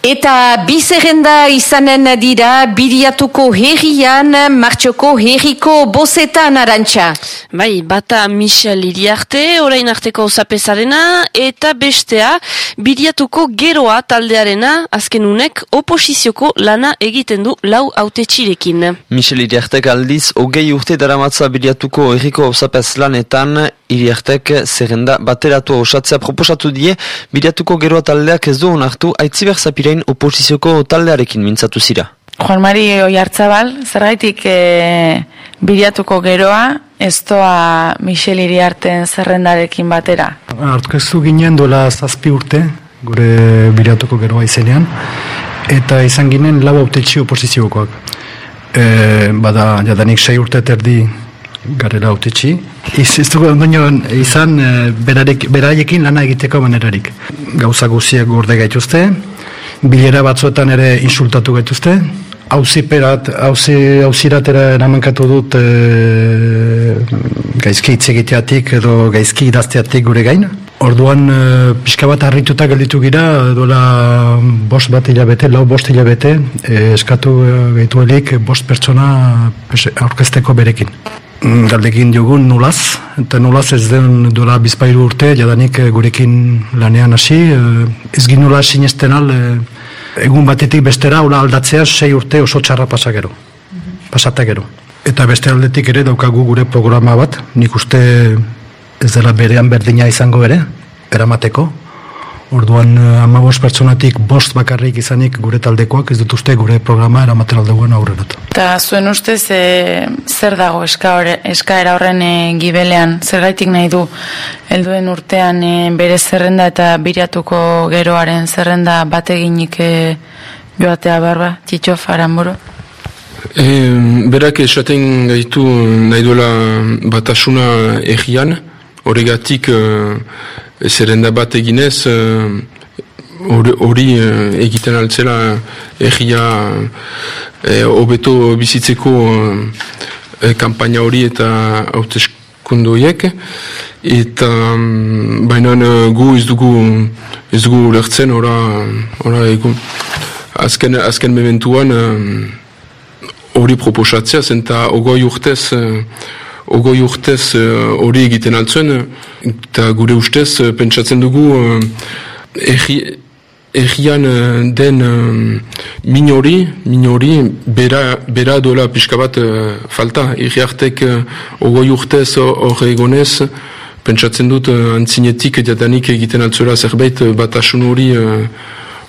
Eta bizerrenda izanen dira biriatuko herrian, martxoko herriko bozetan arantxa. Bai, bata Michel Iriarte, orain arteko zapezarena, eta bestea biriatuko geroa taldearena, azken unek oposizioko lana egiten du lau haute txirekin. Michel Iriartek aldiz, hogei urte daramatza biriatuko herriko zapez lanetan, Iriartek zerrenda bateratu osatzea proposatu die, biriatuko geroa taldeak ez du onartu, aitziber zapire ziren oposizioko taldearekin mintzatu zira. Juan Mari Oiartzabal, zergaitik e, biriatuko geroa, ez doa Michel Iriarten zerrendarekin batera? Artkeztu ginen dola zazpi urte, gure biriatuko geroa izenean, eta izan ginen lau autetxi oposiziokoak. E, bada, jadanik sei urte terdi garela autetxi. Iz, ez dugu izan e, beraiekin lana egiteko manerarik. Gauza guziak gorde gaituzte, bilera batzuetan ere insultatu gaituzte. Hauzi perat, hauzi, hauziratera eramankatu dut e, gaizki itzegiteatik edo gaizki idazteatik gure gain. Orduan e, pixka bat harrituta gelditu gira, dola bost bat hilabete, lau bost hilabete, e, eskatu gaituelik bost pertsona aurkezteko berekin. Mm, galdekin diogun nulaz, eta nulaz ez den dola bizpairu urte, jadanik eh, gurekin lanean hasi, eh, ez gin nula sinesten al, eh, egun batetik bestera, ula aldatzea, sei urte oso txarra pasagero, pasatagero. Eta beste aldetik ere daukagu gure programa bat, nik uste ez dela berean berdina izango ere, eramateko, Orduan eh, ama bost pertsonatik bost bakarrik izanik gure taldekoak ez dut uste gure programa eramaten aldegoen aurrerat. Eta zuen ustez e, zer dago eska eskaera horren e, gibelean, zer gaitik nahi du helduen urtean e, bere zerrenda eta biriatuko geroaren zerrenda bateginik e, joatea barba, txitxo faran E, berak esaten gaitu nahi duela batasuna egian, horregatik zerrenda bat eginez eh, hori uh, egiten altzela egia uh, obeto bizitzeko kampaina hori eta hauteskundoiek eta um, baina gu ez dugu ez dugu lertzen ora, ora egun. Azken, azken mementuan hori proposatzea zenta ogoi urtez ogoi urtez eh, hori uh, egiten altzuen, eta gure ustez uh, pentsatzen dugu uh, errian uh, den uh, minori, minori bera, bera dola pixka bat uh, falta. Erriartek uh, ogoi urtez hori egonez, pentsatzen dut uh, antzinetik jadanik egiten altzuela zerbait uh, bat asun hori uh,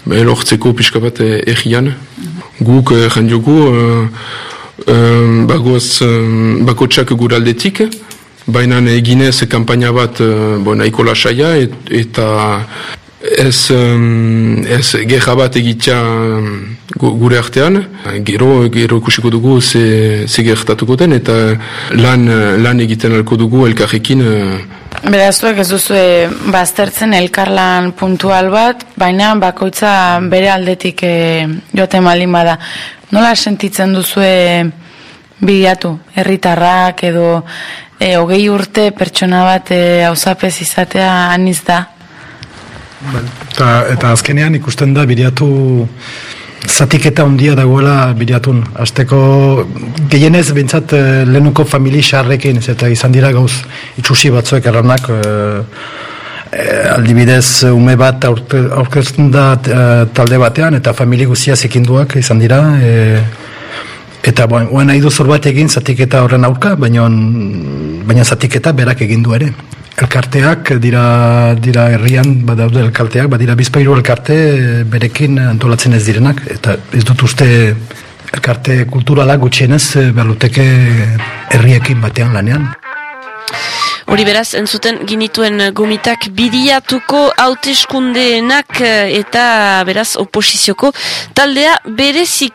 elortzeko pixka bat errian. Guk uh, jandiogu, uh, um, bagoz um, bakotsak guraldetik, baina eginez kampaina bat uh, bo, nahiko lasaia et, eta ez, um, ez gerra bat egitea gure artean, gero, gero ikusiko dugu ze, ze gertatuko den eta lan, lan egiten alko dugu elkarrekin uh, Beraztuak ez duzu baztertzen elkarlan puntual bat, baina bakoitza bere aldetik e, joaten malin bada. Nola sentitzen duzue bidiatu, herritarrak edo e, hogei urte pertsona bat e, hauzapez izatea aniz da? Eta, eta azkenean ikusten da bidiatu zatiketa handia dagoela bidiatun. Azteko gehienez bintzat e, lehenuko famili xarrekin, eta izan dira gauz itxusi batzuek erranak, e, aldibidez ume bat aurkezten da talde batean eta famili guzia zekinduak izan dira e, eta boen, nahi du zorbait egin zatiketa horren aurka baina, baina zatiketa berak egin du ere. Elkarteak dira dira herrian badaude elkarteak badira bizpairu elkarte berekin antolatzen ez direnak eta ez dut uste elkarte kulturala gutxienez berluteke herriekin batean lanean Hori beraz, entzuten ginituen gomitak bidiatuko hauteskundeenak eh, eta beraz oposizioko taldea berezik